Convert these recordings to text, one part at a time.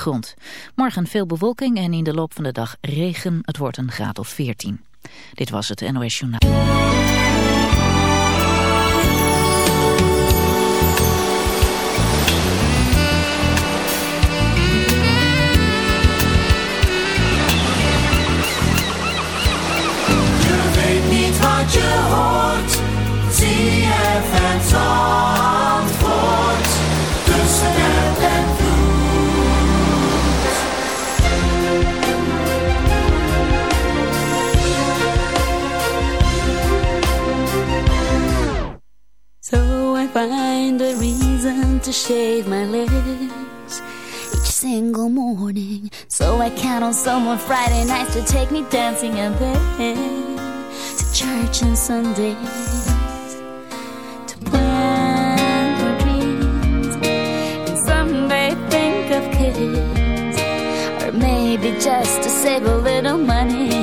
grond. Morgen veel bewolking en in de loop van de dag regen. Het wordt een graad of 14. Dit was het NOS Journaal. To shave my legs each single morning. So I count on someone Friday nights to take me dancing and then to church on Sundays to plan my dreams and someday think of kids or maybe just to save a little money.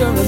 And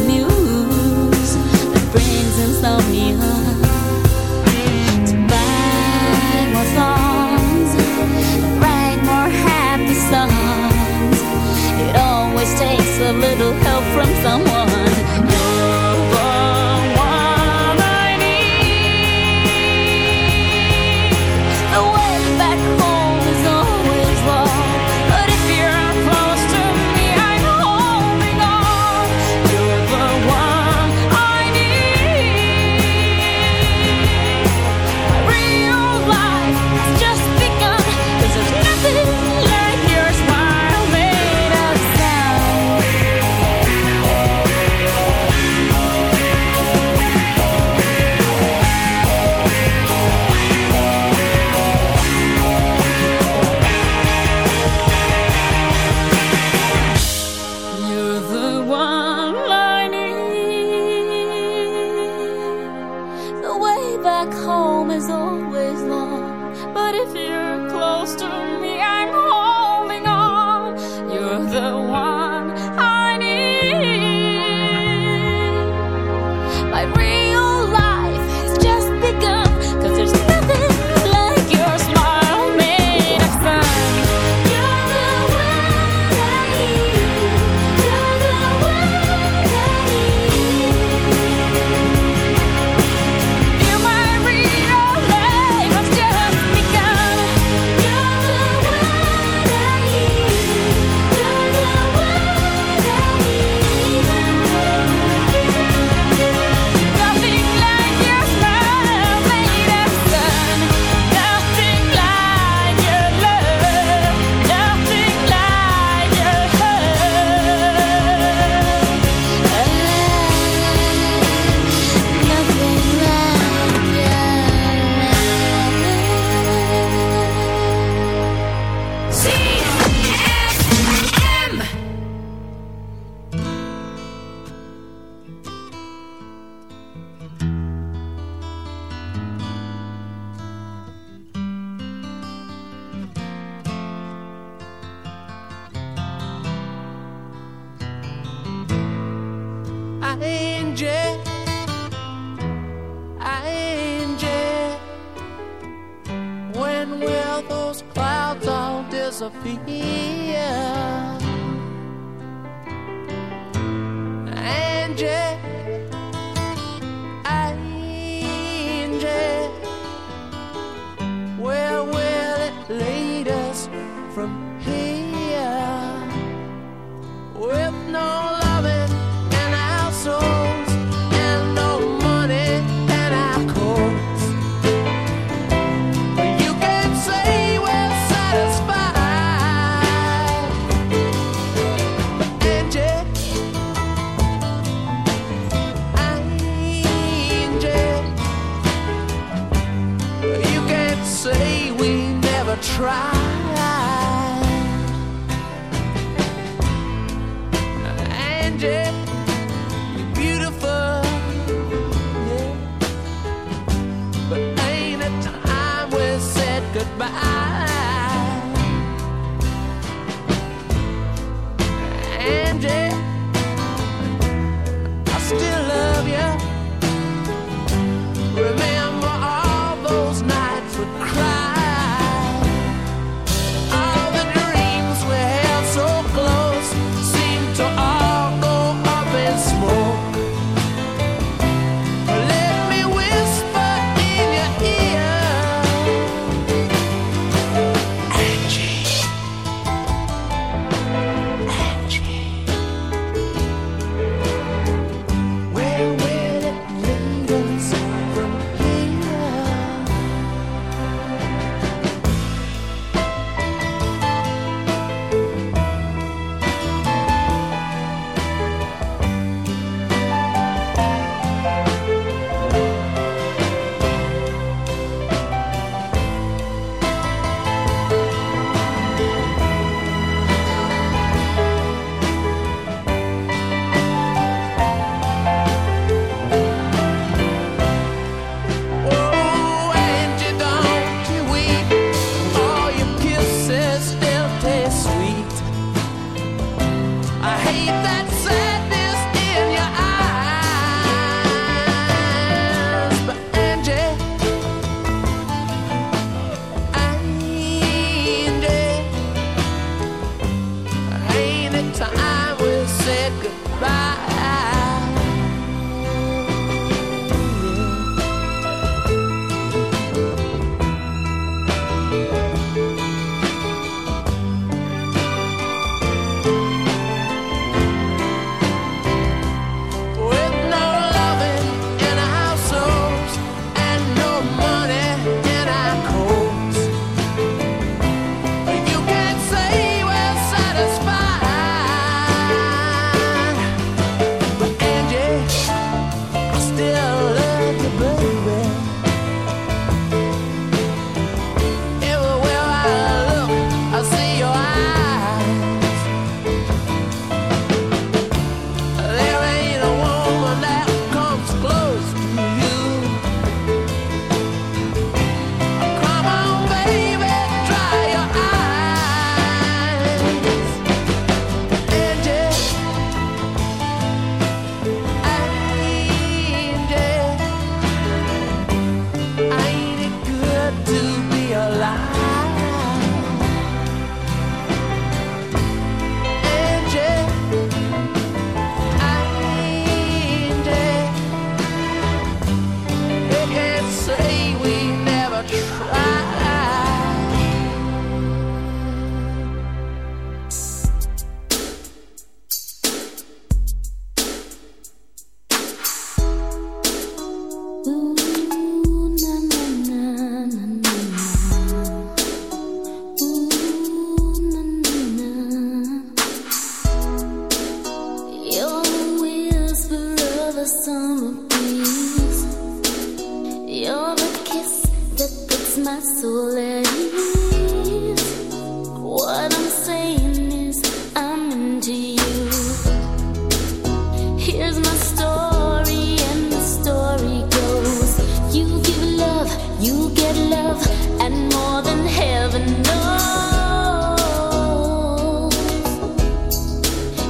Angie.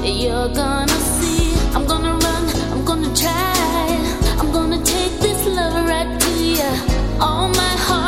You're gonna see, I'm gonna run, I'm gonna try, I'm gonna take this love right to you. All my heart.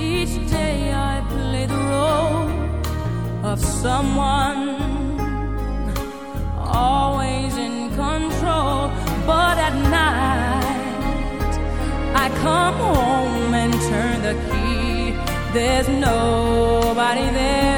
each day I play the role of someone always in control. But at night, I come home and turn the key. There's nobody there.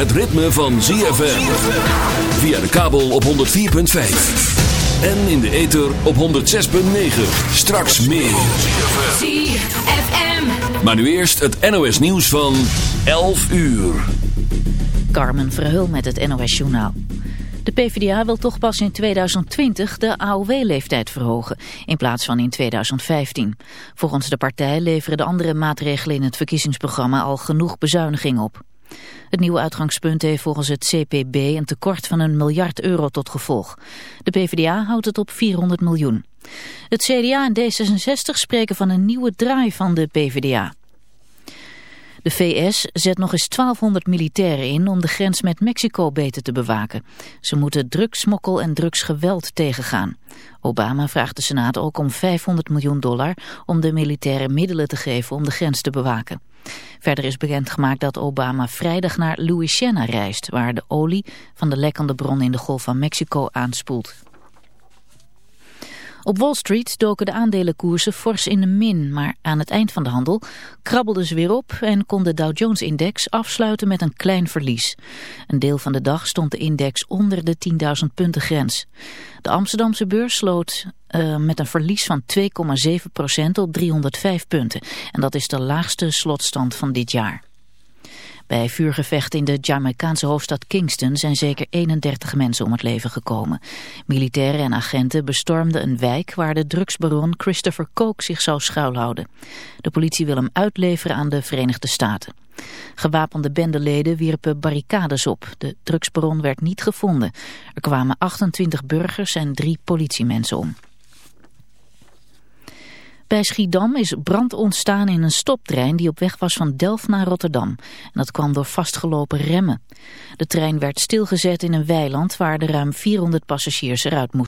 Het ritme van ZFM. Via de kabel op 104.5. En in de ether op 106.9. Straks meer. ZFM. Maar nu eerst het NOS nieuws van 11 uur. Carmen Verheul met het NOS Journaal. De PvdA wil toch pas in 2020 de AOW-leeftijd verhogen, in plaats van in 2015. Volgens de partij leveren de andere maatregelen in het verkiezingsprogramma al genoeg bezuiniging op. Het nieuwe uitgangspunt heeft volgens het CPB een tekort van een miljard euro tot gevolg. De PvdA houdt het op 400 miljoen. Het CDA en D66 spreken van een nieuwe draai van de PvdA. De VS zet nog eens 1200 militairen in om de grens met Mexico beter te bewaken. Ze moeten drugsmokkel en drugsgeweld tegengaan. Obama vraagt de Senaat ook om 500 miljoen dollar om de militairen middelen te geven om de grens te bewaken. Verder is bekendgemaakt dat Obama vrijdag naar Louisiana reist, waar de olie van de lekkende bron in de Golf van Mexico aanspoelt. Op Wall Street doken de aandelenkoersen fors in de min, maar aan het eind van de handel krabbelden ze weer op en kon de Dow Jones-index afsluiten met een klein verlies. Een deel van de dag stond de index onder de 10.000 punten grens. De Amsterdamse beurs sloot uh, met een verlies van 2,7% op 305 punten en dat is de laagste slotstand van dit jaar. Bij vuurgevechten in de Jamaicaanse hoofdstad Kingston zijn zeker 31 mensen om het leven gekomen. Militairen en agenten bestormden een wijk waar de drugsbaron Christopher Koch zich zou schuilhouden. De politie wil hem uitleveren aan de Verenigde Staten. Gewapende bendeleden wierpen barricades op. De drugsbaron werd niet gevonden. Er kwamen 28 burgers en drie politiemensen om. Bij Schiedam is brand ontstaan in een stoptrein die op weg was van Delft naar Rotterdam. En dat kwam door vastgelopen remmen. De trein werd stilgezet in een weiland waar de ruim 400 passagiers eruit moesten.